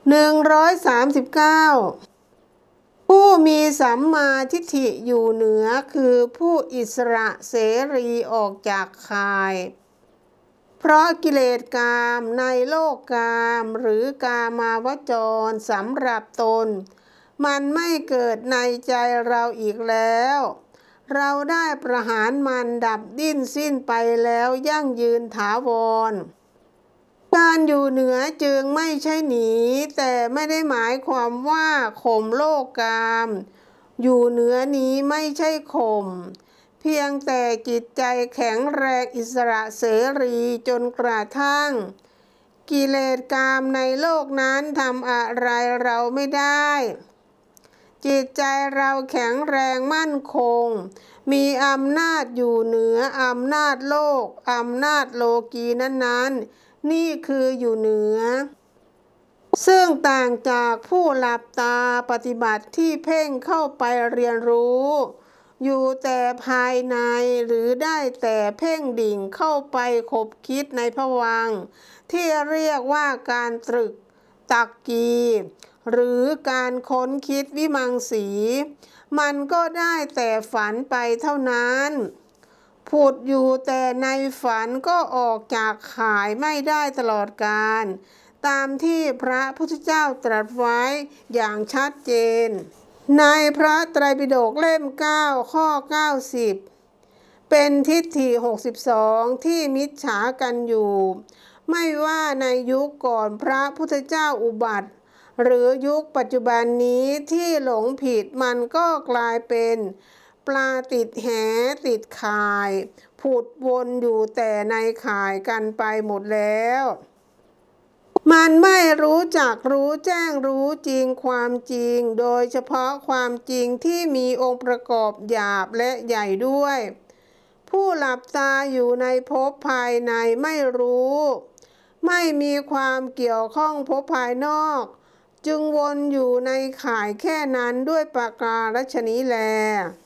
139 ผู้มีสัมมาทิฏฐิอยู่เหนือคือผู้อิสระเสรีออกจากคาย เพราะกิเลสกามในโลกกามหรือกามาวจรสำหรับตน มันไม่เกิดในใจเราอีกแล้ว เราได้ประหารมันดับดิ้นสิ้นไปแล้วยั่งยืนถาวร การอยู่เหนือจึงไม่ใช่หนี แต่ไม่ได้หมายความว่าข่มโลกกาม อยู่เหนือนี้ไม่ใช่ข่มเพียงแต่จิตใจแข็งแรงอิสระเสรีจนกระทั่ง กิเลสกามในโลกนั้นทำอะไรเราไม่ได้ จิตใจเราแข็งแรงมั่นคง มีอำนาจอยู่เหนืออำนาจโลกอำนาจโลกีนั้นๆ นี่คืออยู่เหนือ ซึ่งต่างจากผู้หลับตาปฏิบัติที่เพ่งเข้าไปเรียนรู้ อยู่แต่ภายในหรือได้แต่เพ่งดิ่งเข้าไปคบคิดในผวัง ที่เรียกว่าการตรึกตักกีหรือการค้นคิดวิมังสี มันก็ได้แต่ฝันไปเท่านั้น ผุดอยู่แต่ในฝันก็ออกจากขายไม่ได้ตลอดกาลตามที่พระพุทธเจ้าตรัสไว้อย่างชัดเจน ในพระไตรปิฎกเล่ม 9 ข้อ 90 เป็นทิฏฐิ 62 ที่มิจฉากันอยู่ ไม่ว่าในยุคก่อนพระพุทธเจ้าอุบัติ หรือยุคปัจจุบันนี้ที่หลงผิดมันก็กลายเป็น ลาติดแหติดข่าย ผุดวนอยู่แต่ในข่ายกันไปหมดแล้ว มันไม่รู้จักรู้แจ้งรู้จริงความจริง โดยเฉพาะความจริงที่มีองค์ประกอบหยาบและใหญ่ด้วย ผู้หลับตาอยู่ในภพภายในไม่รู้ ไม่มีความเกี่ยวข้องภพภายนอกจึงวนอยู่ในข่ายแค่นั้นด้วยประการฉนี้แล